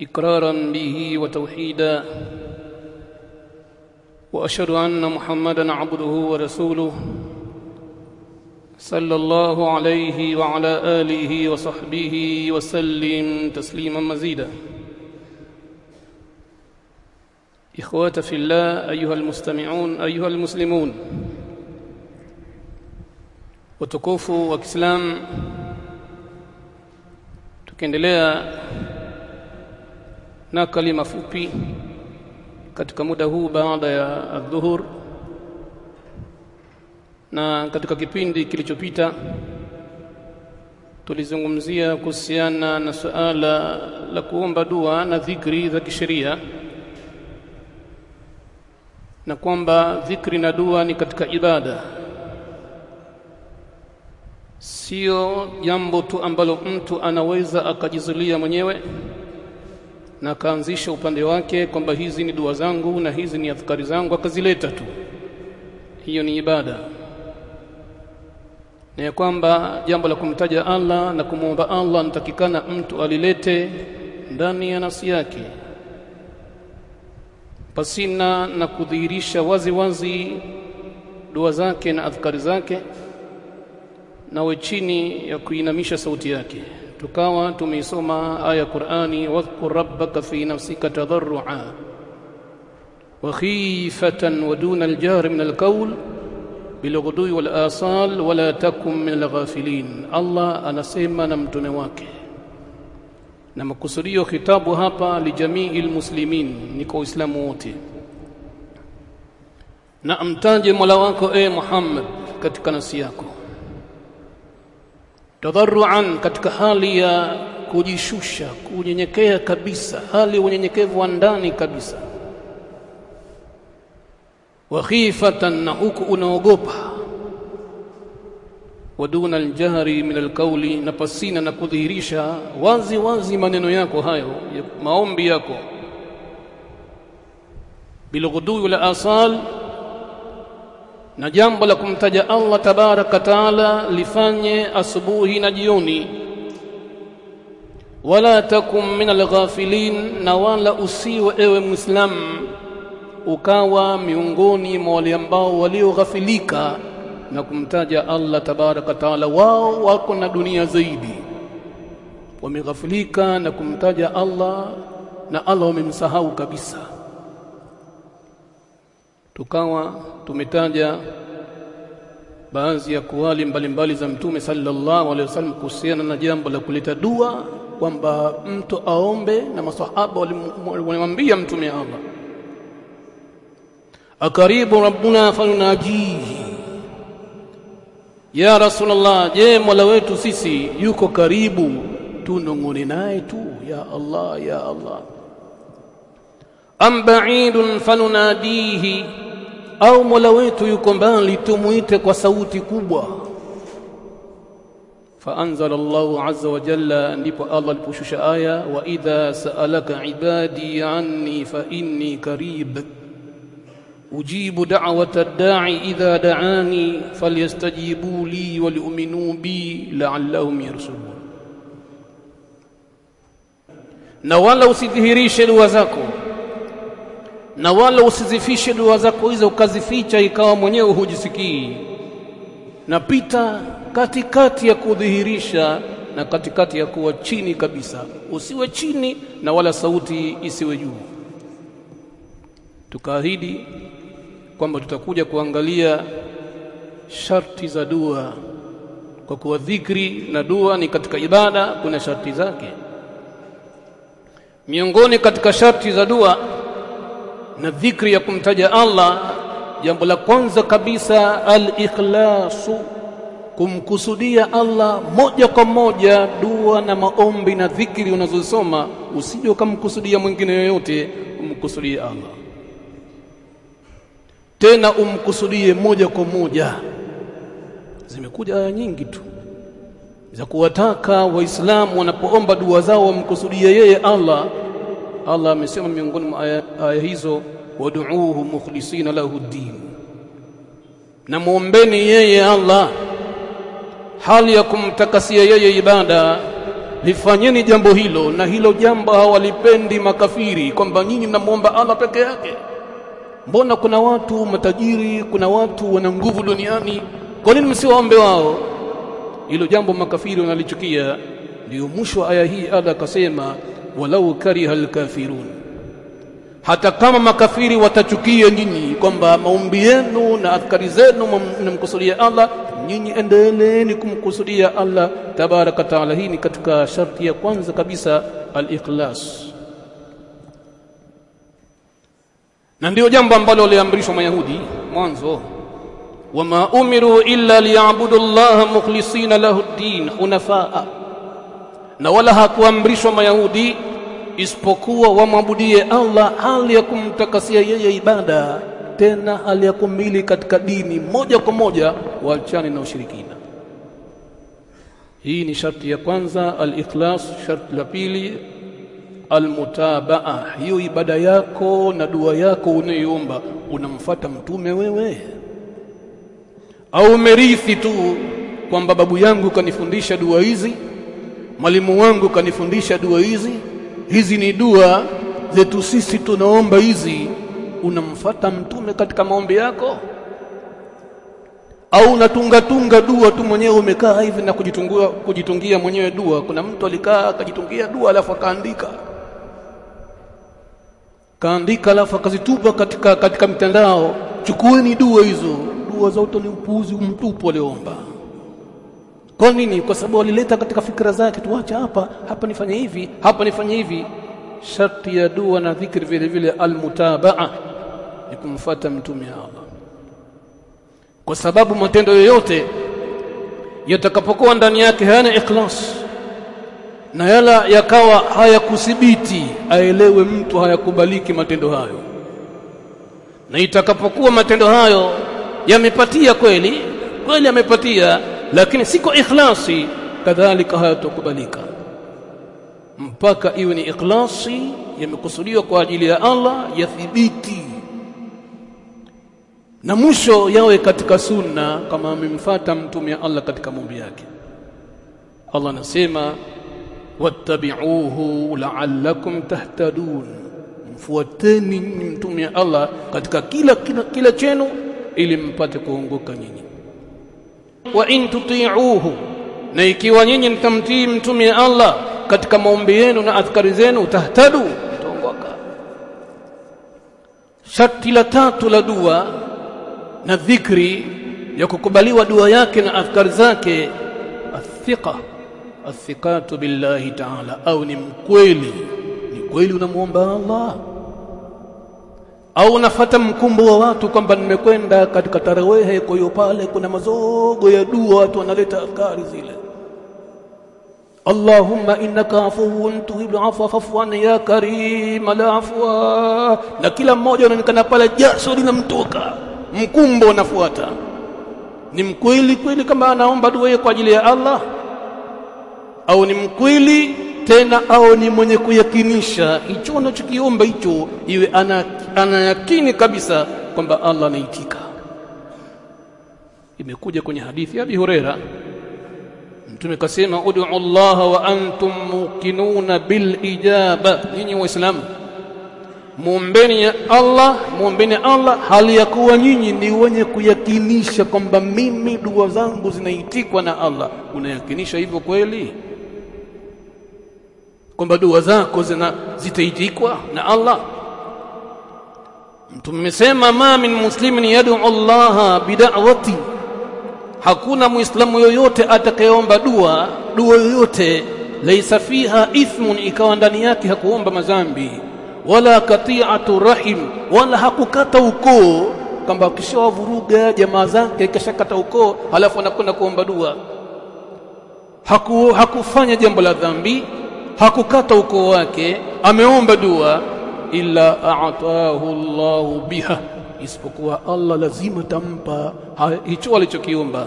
إقرارا به وتوحيدا. وأشهد أن محمدا عبده ورسوله صلى الله عليه وعلى آله وصحبه وسلم تسليما مزيدا. إخوات في الله أيها المستمعون أيها المسلمون. wa Kiislamu tukiendelea na kalima fupi katika muda huu baada ya adhuhur na katika kipindi kilichopita tulizungumzia kuhusiana na suala la kuomba dua na dhikri za kisheria na kwamba dhikri na dua ni katika ibada. Sio jambo tu ambalo mtu anaweza akajizulia mwenyewe na akaanzisha upande wake kwamba hizi ni dua zangu na hizi ni adhkari zangu akazileta tu. Hiyo ni ibada. Na ya kwamba jambo la kumtaja Allah na kumwomba Allah nitakikana mtu alilete ndani ya nafsi yake pasina na kudhihirisha wazi wazi dua zake na adhkari zake nawe chini ya kuinamisha sauti yake tukawa tumeisoma aya Qur'ani wadhkur rabbaka fi nafsika tadarrua wa khifatan wa duna al-jahr min al-qawl bilghudwi wal asal wala takum min al-ghafilin Allah anasema na mtume wake na makusudio kitabu hapa lijamii muslimin ni kwa Uislamu wote na amtaje Mola wako e Muhammad katika nafsi yako tadarruan katika hali ya kujishusha kunyenyekea kabisa hali ya unyenyekevu wa ndani kabisa. Wa khifatan na huku unaogopa. Waduna aljahri min alqawli na pasina na kudhihirisha wazi wazi maneno yako hayo maombi yako. Bilghudui wal asal na jambo la kumtaja Allah tabaraka taala lifanye asubuhi na jioni. Wala takum min alghafilin na wala usiwe ewe muislam ukawa miongoni mwa wale ambao walioghafilika na kumtaja Allah tabaraka taala wao wako na dunia zaidi. Wameghafilika na kumtaja Allah na Allah wamemsahau kabisa tukawa tumetaja baadhi ya kuwali mbalimbali za mtume sallallahu alaihi wasallam kuhusiana na jambo la kuleta dua kwamba mtu aombe na masahaba walimwambia mtume Allah. Akaribu rabbuna falunajihi ya rasulullah je mola wetu sisi yuko karibu? Tunongone naye tu ya allah ya allah أم بعيد فنناديه. أو ملويت بان لتمويتك كسوت كبوة فأنزل الله عز وجل أن الله البشوش آية. وإذا سألك عبادي عني فإني قريب. أجيب دعوة الداعي إذا دعاني فليستجيبوا لي وليؤمنوا بي لعلهم يرسلون na wala usidhihirishe dua zako na wala usizifishe dua zako hizo ukazificha ikawa mwenyewe hujisikii. Napita katikati ya kudhihirisha na katikati ya kuwa chini kabisa. Usiwe chini na wala sauti isiwe juu. Tukaahidi kwamba tutakuja kuangalia sharti za dua. Kwa kuwa dhikri na dua ni katika ibada kuna sharti zake. Miongoni katika sharti za dua na dhikri ya kumtaja Allah jambo la kwanza kabisa al-ikhlasu kumkusudia Allah moja kwa moja dua na maombi na dhikri unazosoma usije ukamkusudia mwingine yoyote umkusudie Allah. Tena umkusudie moja kwa moja. Zimekuja aya nyingi tu za kuwataka waislamu wanapoomba dua zao wamkusudie yeye Allah Allah amesema miongoni mwa aya, hizo wad'uuhu mukhlisina lahu ddin, na muombeni yeye Allah hali ya kumtakasia yeye ibada lifanyeni jambo hilo na hilo jambo hawalipendi makafiri kwamba nyinyi mnamuomba Allah peke yake. Mbona kuna watu matajiri kuna watu wana nguvu duniani? Kwa nini msiwaombe wao? Hilo jambo makafiri wanalichukia. Ndio mwisho aya hii Allah akasema ولو كره الكافرون. حتى كما مكافري وتشكيه نيني. كما مومبيين ناذكر زينو نمكسرية الله. نيني اندلينكم كسرية الله. تبارك تعالى هيني كتك شرطية كونز كبسة الإخلاص. نديو جنبا بلو ليامبريشو ما يهودي. مانزو. وما أمروا إلا ليعبدوا الله مخلصين له الدين حنفاء. Na wala hakuamrishwa mayahudi isipokuwa wamwabudie Allah hali ya kumtakasia yeye ibada tena hali ya kumili katika dini moja kwa moja waachane na ushirikina. Hii ni sharti ya kwanza al-ikhlas sharti la pili almutabaa. Hiyo ibada yako na dua yako unayoomba unamfata mtume wewe. Au merithi tu kwamba babu yangu kanifundisha dua hizi mwalimu wangu kanifundisha dua hizi. Hizi ni dua zetu sisi tunaomba hizi. Unamfata mtume katika maombi yako? Au unatunga tunga dua tu mwenyewe umekaa hivi na kujitungua kujitungia mwenyewe dua? Kuna mtu alikaa akajitungia dua alafu akaandika. Kaandika alafu akazitupa katika katika mitandao. Chukueni dua hizo. Dua zote ni upuuzi mtupu waliomba kwa nini? Kwa sababu walileta katika fikra zake tuache hapa hapa nifanye hivi hapa nifanye hivi. Sharti ya dua na dhikri vile vile almutabaa ni kumfuata mtume Allah. Kwa sababu matendo yoyote yatakapokuwa ndani yake hayana ikhlas na yala yakawa hayakuthibiti aelewe mtu hayakubaliki matendo hayo. Na itakapokuwa matendo hayo yamepatia kweli kweli yamepatia lakini siko ikhlasi kadhalika hayatokubalika mpaka iwe ni ikhlasi yamekusudiwa kwa ajili ya Allah yathibiti. Na mwisho yawe katika sunna kama amemfuata mtume Allah katika maombi yake. Allah anasema wattabi'uhu la'allakum tahtadun. Mfuateni mtume Allah katika kila kila, kila chenu ili mpate kuongoka nyinyi wa in tuti'uhu. Na ikiwa nyinyi mtamtii mtume Allah katika maombi yenu na adhkari zenu tahtadu mtaongoka sharti la tatu la dua na dhikri ya kukubaliwa dua yake na adhkari zake athiqa athiqatu billahi ta'ala. Au ni mkweli? Ni kweli unamuomba Allah au unafata mkumbo wa watu kwamba nimekwenda katika tarawehe kwa hiyo pale kuna mazogo ya dua watu wanaleta afkari zile. Allahumma innaka afuwun tuhibbu afwa fafwan ya karim la afwa. Na kila mmoja anaonekana pale jasho linamtoka. Mkumbo unafuata. Ni mkweli kweli kama anaomba dua kwa ajili ya Allah? Au ni mkweli tena au ni mwenye kuyakinisha. Hicho anachokiomba hicho iwe anayakini ana kabisa kwamba Allah anaitika. Imekuja kwenye hadithi ya Abi Huraira. Mtume kasema ud'u Allah wa antum muqinuna bil ijaba. Nyinyi waislamu muombeni Allah muombeni Allah hali ya kuwa nyinyi ni wenye kuyakinisha kwamba mimi dua zangu zinaitikwa na Allah. Unayakinisha hivyo kweli kwamba dua zako zina zitaitikwa na Allah. Mtume amesema ma min muslimin yad'u Allah bid'awati. Hakuna muislamu yoyote atakayeomba dua dua yoyote. Laisa fiha ithmun ikawa ndani yake hakuomba madhambi. Wala kati'atu rahim wala hakukata ukoo. Kwamba akishawavuruga jamaa zake kishakata ukoo halafu anakwenda kuomba dua. Haku, hakufanya jambo la dhambi hakukata ukoo wake ameomba dua illa a'tahu Allahu biha isipokuwa Allah lazima tampa hicho alichokiomba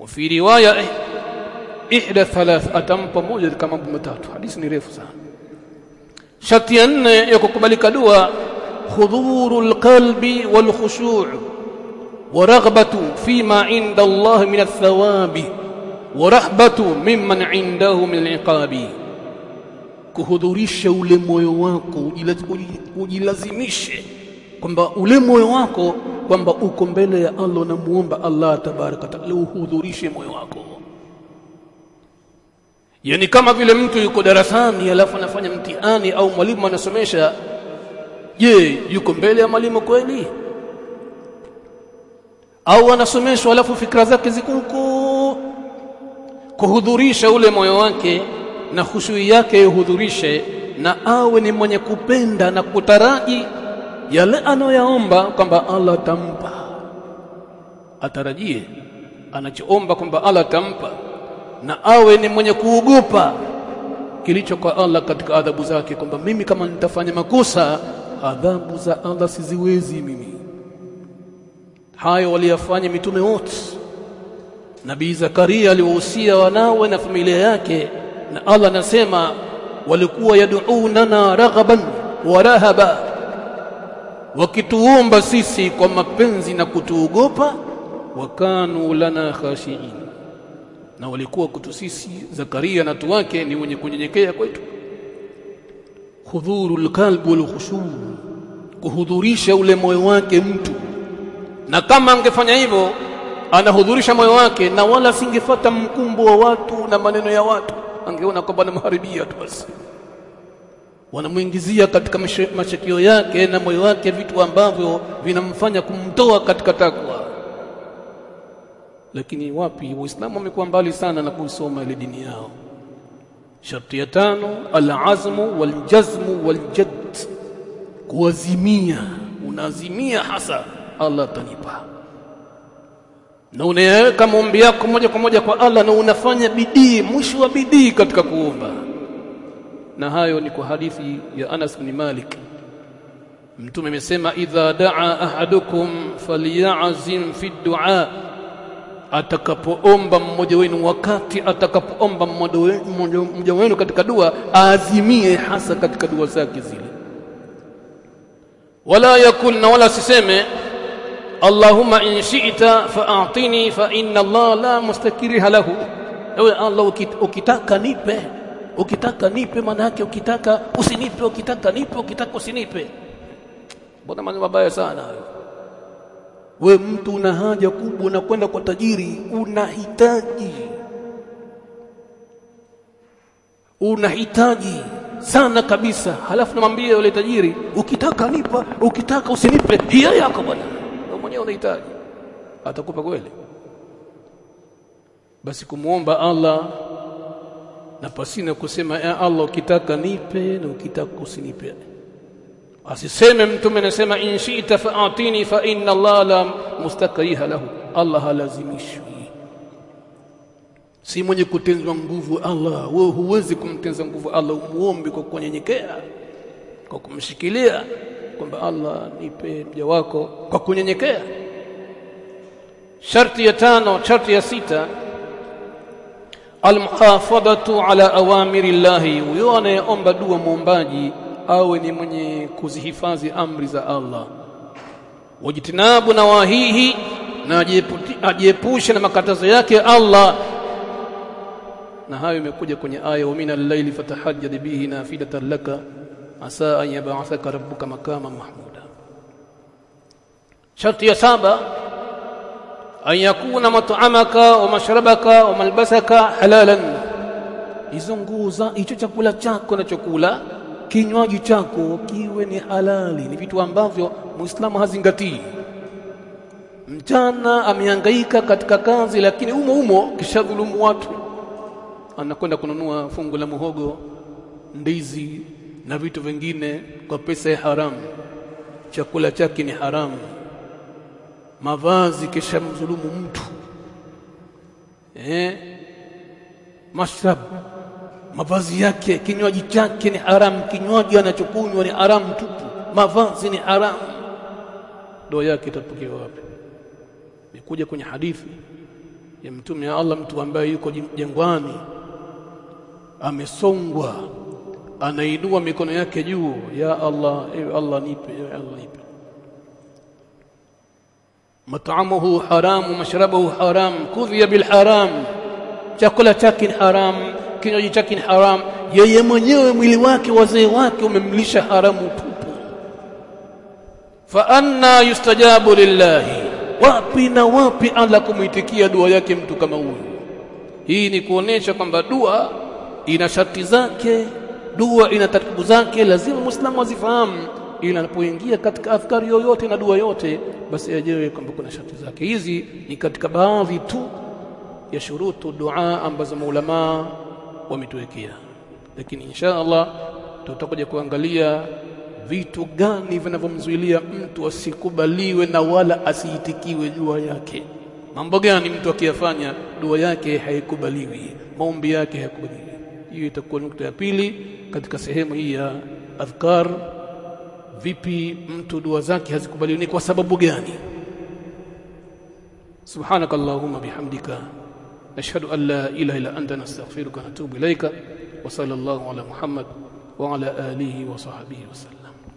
وفي روايه ihda thalath atampa moja kama mambo matatu hadithi ni refu sana sharti ya nne ya kukubalika dua hudhurul qalbi wal khushu' wa raghbatu fima inda Allah min athawabi wa rahbatu mimman indahu min al-iqabi kuhudhurisha ule moyo wako ujilazimishe kwamba ule moyo wako kwamba uko mbele ya Allah na muomba Allah tabaraka taala uhudhurishe moyo wako. Yani kama vile mtu yuko darasani alafu anafanya mtihani au mwalimu anasomesha je yuko mbele ya mwalimu kweli? Au anasomeshwa alafu fikra zake ziko huko kuhudhurisha ule moyo wake na khushui yake ihudhurishe na awe ni mwenye kupenda na kutaraji yale anayoyaomba kwamba Allah tampa atarajie anachoomba kwamba Allah atampa na awe ni mwenye kuogopa kilicho kwa Allah katika adhabu zake kwamba mimi kama nitafanya makosa adhabu za Allah siziwezi mimi. Hayo waliyafanya mitume wote Nabii Zakaria aliwahusia wanawe na familia yake na Allah anasema walikuwa yaduunana raghaban wa rahaba wakituomba sisi kwa mapenzi na kutuogopa wakanu lana khashiin na walikuwa kutu sisi Zakaria na watu wake ni wenye kunyenyekea kwetu. Hudhurul lkalbu wal khushu kuhudhurisha ule moyo wake mtu. Na kama angefanya hivyo anahudhurisha moyo wake na wala singefuata mkumbo wa watu na maneno ya watu. Angeona kwamba anamharibia tu basi. Wanamuingizia katika mashakio yake na moyo wake vitu ambavyo vinamfanya kumtoa katika takwa. Lakini wapi waislamu wamekuwa mbali sana na kusoma ile dini yao. Sharti ya tano alazmu waljazmu waljadd. Kuazimia. Unaazimia hasa Allah atanipa na unaweka maombi yako moja kwa moja kwa Allah na unafanya bidii mwisho wa bidii katika kuomba. Na hayo ni kwa hadithi ya Anas bin Malik. Mtume amesema idha daa ahadukum falyazim fi du'a. Atakapoomba mmoja wenu wakati atakapoomba mmoja wenu katika dua aazimie hasa katika dua zake zile. Wala yakun na wala siseme اللهم إن شئت فأعطني فإن الله لا مستكره له. أولا الله أكتاك نيبة. أكتاك نيبة من هكا أكتاك أسنيبة أكتاك نيبة أكتاك أسنيبة بنا من بابا يسانا ومتو نهاج كوب ونقوان كو تجيري ونهتاج ونهتاج sana kabisa halafu namwambia yule tajiri ukitaka nipa ukitaka usinipe hiyo yako bwana mwenyewe unahitaji atakupa kweli? Basi kumuomba Allah na pasina kusema ya Allah ukitaka nipe na ukitaka usinipe. Asiseme mtume anasema in shi'ta fa'atini fa inna Allah la mustakriha lahu. Allah halazimishwi. Si mwenye kutenzwa nguvu Allah. Wewe huwezi kumtenza nguvu Allah. Umuombe kwa kunyenyekea kwa kumshikilia kwamba Allah nipe mja wako kwa kunyenyekea. Sharti ya tano sharti ya sita almuhafadhatu ala awamiri llahi huyo anayeomba dua muombaji awe ni mwenye kuzihifadhi amri za Allah. Wajitinabu nawahihi na ajiepushe na makatazo yake Allah. Na hayo imekuja kwenye aya wa minal laili fatahajjad bihi nafilatan laka asa an yab'athaka rabbuka makama mahmuda. Sharti ya saba an yakuna mat'amaka wa mashrabaka wa malbasaka halalan. Izunguza icho hicho chakula chako na chakula kinywaji chako kiwe ni halali. Ni vitu ambavyo muislamu hazingatii. Mchana amehangaika katika kazi lakini umo umo kishadhulumu watu. Anakwenda kununua fungu la muhogo ndizi na vitu vingine kwa pesa ya haramu. Chakula chake ni haramu. Mavazi kisha mzulumu mtu. Eh? Mashrab. Mavazi yake kinywaji chake ni haramu. Kinywaji anachokunywa ni haramu tupu mavazi ni haramu. Doa yake itapokewa wapi? Nikuja kwenye hadithi ya mtume ya Allah mtu ambaye yuko jangwani amesongwa anainua mikono yake juu ya Allah ewe Allah nipe ewe Allah nipe mat'amuhu haram mashrabuhu haram kudhiya bil haram chakula chake ni haram kinywaji chake ni haram yeye mwenyewe mwili wake wazee wake umemlisha haramu tupu fa anna yustajabu lillahi wapi na wapi ala kumuitikia dua yake mtu kama huyu hii ni kuonesha kwamba dua ina sharti zake dua ina taratibu zake lazima muislamu azifahamu. Ili anapoingia katika afkari yoyote na dua yote basi ajewe kwamba kuna sharti zake. Hizi ni katika baadhi tu ya shurutu dua ambazo maulama wametuwekea. Lakini insha Allah tutakuja kuangalia vitu gani vinavyomzuilia mtu asikubaliwe na wala asiitikiwe dua yake. Mambo gani mtu akiyafanya dua yake haikubaliwi maombi yake hayakubaliwi hiyo itakuwa nukta ya pili katika sehemu hii ya adhkar vipi mtu dua zake hazikubaliwi ni kwa sababu gani سبحانك اللهم بحمدك. نشهد أن لا إله إلا أنت نستغفرك ونتوب إليك. وصلى الله على محمد وعلى آله وصحبه وسلم.